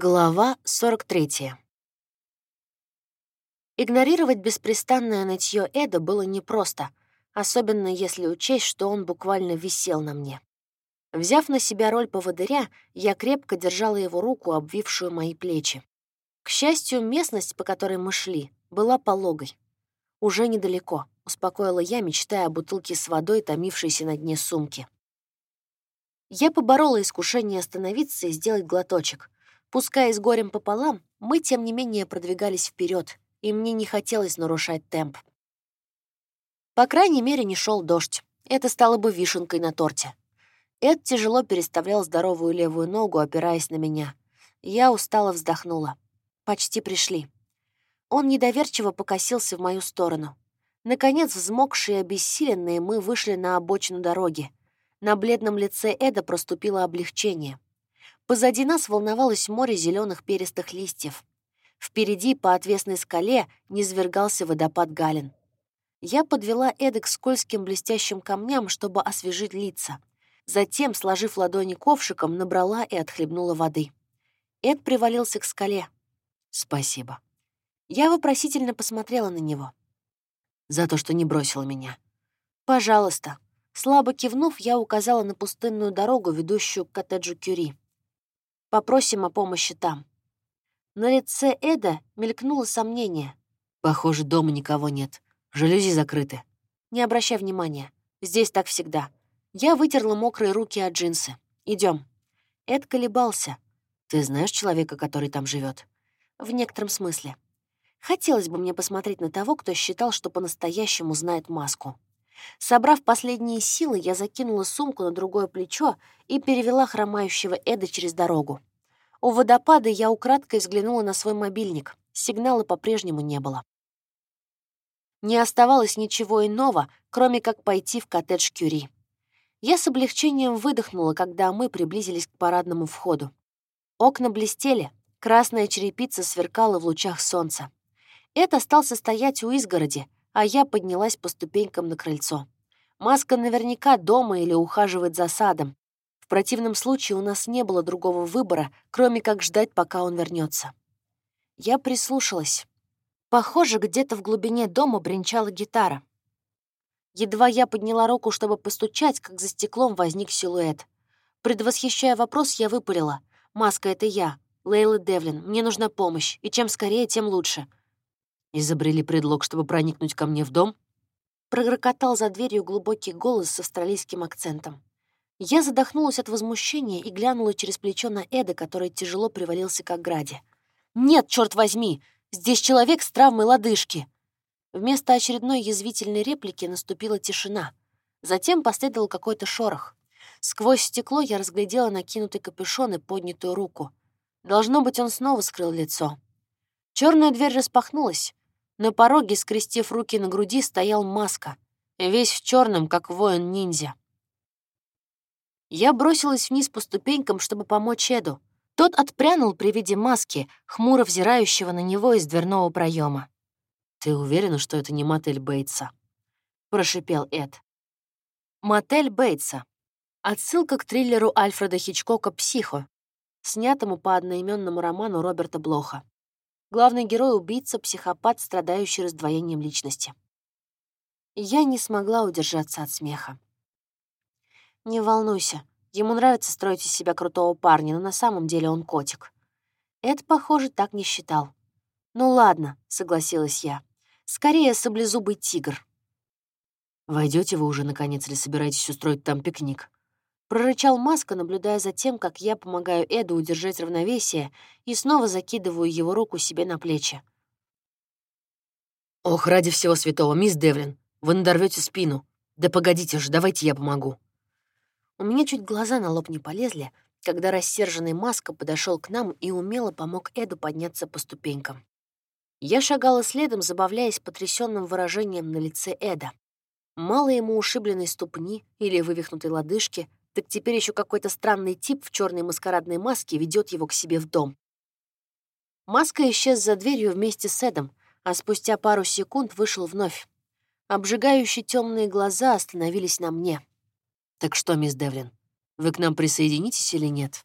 Глава 43. Игнорировать беспрестанное нытье Эда было непросто, особенно если учесть, что он буквально висел на мне. Взяв на себя роль поводыря, я крепко держала его руку, обвившую мои плечи. К счастью, местность, по которой мы шли, была пологой. «Уже недалеко», — успокоила я, мечтая о бутылке с водой, томившейся на дне сумки. Я поборола искушение остановиться и сделать глоточек — Пускай с горем пополам, мы, тем не менее, продвигались вперед, и мне не хотелось нарушать темп. По крайней мере, не шел дождь. Это стало бы вишенкой на торте. Эд тяжело переставлял здоровую левую ногу, опираясь на меня. Я устало вздохнула. Почти пришли. Он недоверчиво покосился в мою сторону. Наконец, взмокшие и обессиленные, мы вышли на обочину дороги. На бледном лице Эда проступило облегчение. Позади нас волновалось море зеленых перистых листьев. Впереди по отвесной скале низвергался водопад Галин. Я подвела Эда к скользким блестящим камням, чтобы освежить лица. Затем, сложив ладони ковшиком, набрала и отхлебнула воды. Эд привалился к скале. «Спасибо». Я вопросительно посмотрела на него. «За то, что не бросила меня». «Пожалуйста». Слабо кивнув, я указала на пустынную дорогу, ведущую к коттеджу Кюри. Попросим о помощи там». На лице Эда мелькнуло сомнение. «Похоже, дома никого нет. Жалюзи закрыты». «Не обращай внимания. Здесь так всегда». Я вытерла мокрые руки от джинсы. Идем. Эд колебался. «Ты знаешь человека, который там живет? «В некотором смысле. Хотелось бы мне посмотреть на того, кто считал, что по-настоящему знает маску. Собрав последние силы, я закинула сумку на другое плечо и перевела хромающего Эда через дорогу. У водопада я украдкой взглянула на свой мобильник. Сигнала по-прежнему не было. Не оставалось ничего иного, кроме как пойти в коттедж Кюри. Я с облегчением выдохнула, когда мы приблизились к парадному входу. Окна блестели, красная черепица сверкала в лучах солнца. Эд остался стоять у изгороди, а я поднялась по ступенькам на крыльцо. Маска наверняка дома или ухаживает за садом. В противном случае у нас не было другого выбора, кроме как ждать, пока он вернется. Я прислушалась. Похоже, где-то в глубине дома бренчала гитара. Едва я подняла руку, чтобы постучать, как за стеклом возник силуэт. Предвосхищая вопрос, я выпалила. «Маска — это я, Лейла Девлин. Мне нужна помощь, и чем скорее, тем лучше. Изобрели предлог, чтобы проникнуть ко мне в дом? Прогрокотал за дверью глубокий голос с австралийским акцентом. Я задохнулась от возмущения и глянула через плечо на Эда, который тяжело привалился к ограде. «Нет, черт возьми! Здесь человек с травмой лодыжки!» Вместо очередной язвительной реплики наступила тишина. Затем последовал какой-то шорох. Сквозь стекло я разглядела накинутый капюшон и поднятую руку. Должно быть, он снова скрыл лицо. Черная дверь распахнулась. На пороге, скрестив руки на груди, стоял маска, весь в черном, как воин-ниндзя. Я бросилась вниз по ступенькам, чтобы помочь Эду. Тот отпрянул при виде маски, хмуро взирающего на него из дверного проема. «Ты уверена, что это не мотель Бейтса?» — прошипел Эд. «Мотель Бейтса». Отсылка к триллеру Альфреда Хичкока «Психо», снятому по одноименному роману Роберта Блоха. Главный герой — убийца, психопат, страдающий раздвоением личности. Я не смогла удержаться от смеха. «Не волнуйся, ему нравится строить из себя крутого парня, но на самом деле он котик». Эд, похоже, так не считал. «Ну ладно», — согласилась я. «Скорее саблезубый тигр». Войдете вы уже, наконец, или собираетесь устроить там пикник?» Прорычал Маска, наблюдая за тем, как я помогаю Эду удержать равновесие и снова закидываю его руку себе на плечи. «Ох, ради всего святого, мисс Девлин, вы надорвете спину. Да погодите же, давайте я помогу». У меня чуть глаза на лоб не полезли, когда рассерженный Маска подошел к нам и умело помог Эду подняться по ступенькам. Я шагала следом, забавляясь потрясенным выражением на лице Эда. Мало ему ушибленной ступни или вывихнутой лодыжки, так теперь еще какой-то странный тип в черной маскарадной маске ведет его к себе в дом. Маска исчез за дверью вместе с Эдом, а спустя пару секунд вышел вновь. Обжигающие темные глаза остановились на мне. «Так что, мисс Девлин, вы к нам присоединитесь или нет?»